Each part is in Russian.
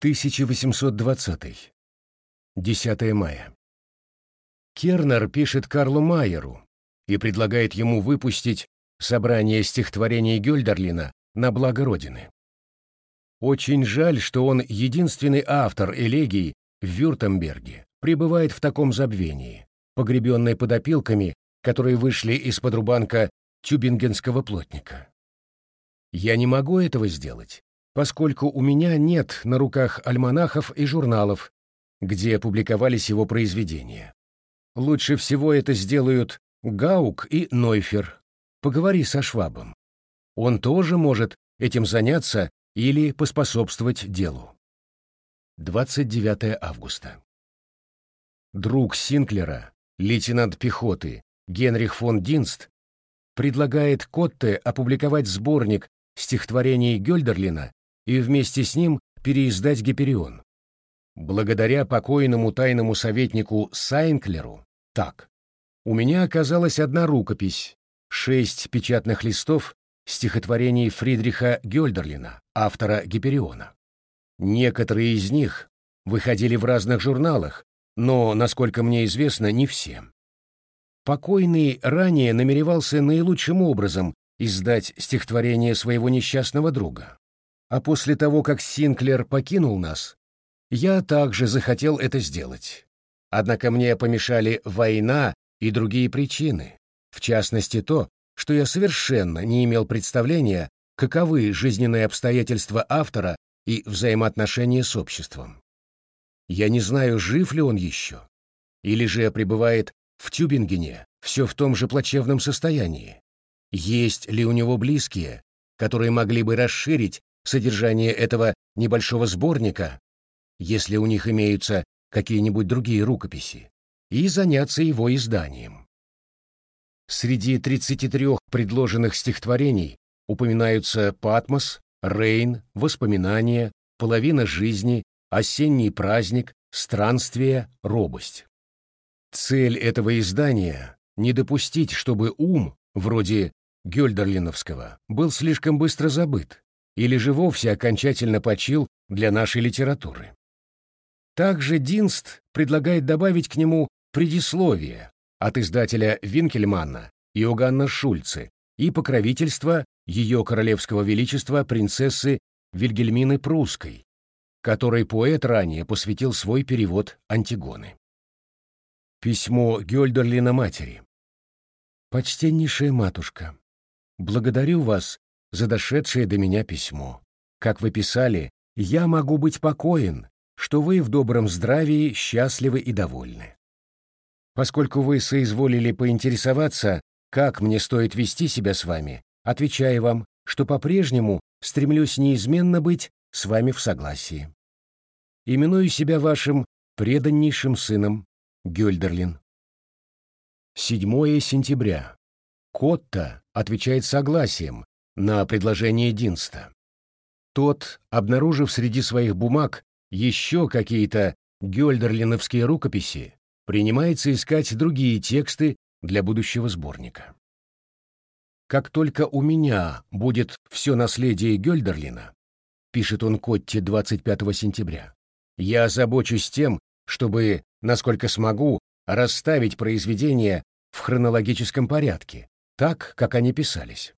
1820. 10 мая. Кернер пишет Карлу Майеру и предлагает ему выпустить собрание стихотворений Гёльдерлина на благо Родины. Очень жаль, что он единственный автор элегий в Вюртемберге, пребывает в таком забвении, погребенный под опилками, которые вышли из-под рубанка тюбингенского плотника. Я не могу этого сделать, поскольку у меня нет на руках альманахов и журналов, где публиковались его произведения. Лучше всего это сделают Гаук и Нойфер. Поговори со Швабом. Он тоже может этим заняться или поспособствовать делу. 29 августа. Друг Синклера, лейтенант пехоты Генрих фон Динст, предлагает Котте опубликовать сборник стихотворений Гёльдерлина и вместе с ним переиздать Гиперион. Благодаря покойному тайному советнику Сайнклеру, так, у меня оказалась одна рукопись, шесть печатных листов стихотворений Фридриха Гёльдерлина, автора Гипериона. Некоторые из них выходили в разных журналах, но, насколько мне известно, не все. Покойный ранее намеревался наилучшим образом издать стихотворение своего несчастного друга. А после того, как Синклер покинул нас, я также захотел это сделать. Однако мне помешали война и другие причины, в частности то, что я совершенно не имел представления, каковы жизненные обстоятельства автора и взаимоотношения с обществом. Я не знаю, жив ли он еще, или же пребывает в Тюбингене все в том же плачевном состоянии. Есть ли у него близкие, которые могли бы расширить содержание этого небольшого сборника, если у них имеются какие-нибудь другие рукописи, и заняться его изданием. Среди 33 предложенных стихотворений упоминаются «Патмос», «Рейн», «Воспоминания», «Половина жизни», «Осенний праздник», «Странствие», «Робость». Цель этого издания — не допустить, чтобы ум, вроде Гёльдерлиновского, был слишком быстро забыт или же вовсе окончательно почил для нашей литературы. Также Динст предлагает добавить к нему предисловие от издателя Винкельманна Иоганна Шульце и покровительство ее королевского величества принцессы Вильгельмины Прусской, которой поэт ранее посвятил свой перевод Антигоны. Письмо Гёльдерлина матери. «Почтеннейшая матушка, благодарю вас за дошедшее до меня письмо. Как вы писали, я могу быть покоен, что вы в добром здравии счастливы и довольны. Поскольку вы соизволили поинтересоваться, как мне стоит вести себя с вами, отвечаю вам, что по-прежнему стремлюсь неизменно быть с вами в согласии. Именую себя вашим преданнейшим сыном, Гёльдерлин. 7 сентября. Котта отвечает согласием на предложение Динста. Тот, обнаружив среди своих бумаг еще какие-то гёльдерлиновские рукописи, принимается искать другие тексты для будущего сборника. «Как только у меня будет все наследие Гёльдерлина», пишет он Котте 25 сентября, «я озабочусь тем, чтобы, насколько смогу, расставить произведения в хронологическом порядке, так, как они писались.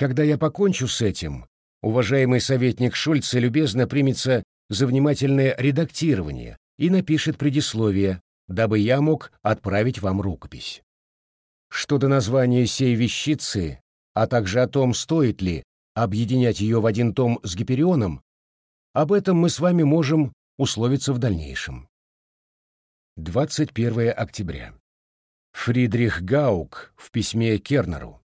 Когда я покончу с этим, уважаемый советник Шульце любезно примется за внимательное редактирование и напишет предисловие, дабы я мог отправить вам рукопись. Что до названия сей вещицы, а также о том, стоит ли объединять ее в один том с Гиперионом, об этом мы с вами можем условиться в дальнейшем. 21 октября. Фридрих Гаук в письме Кернеру,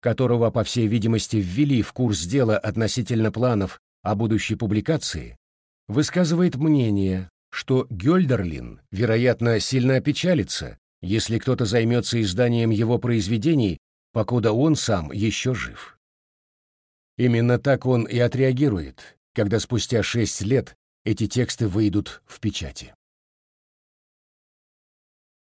которого, по всей видимости, ввели в курс дела относительно планов о будущей публикации, высказывает мнение, что Гёльдерлин, вероятно, сильно опечалится, если кто-то займется изданием его произведений, покуда он сам еще жив. Именно так он и отреагирует, когда спустя шесть лет эти тексты выйдут в печати.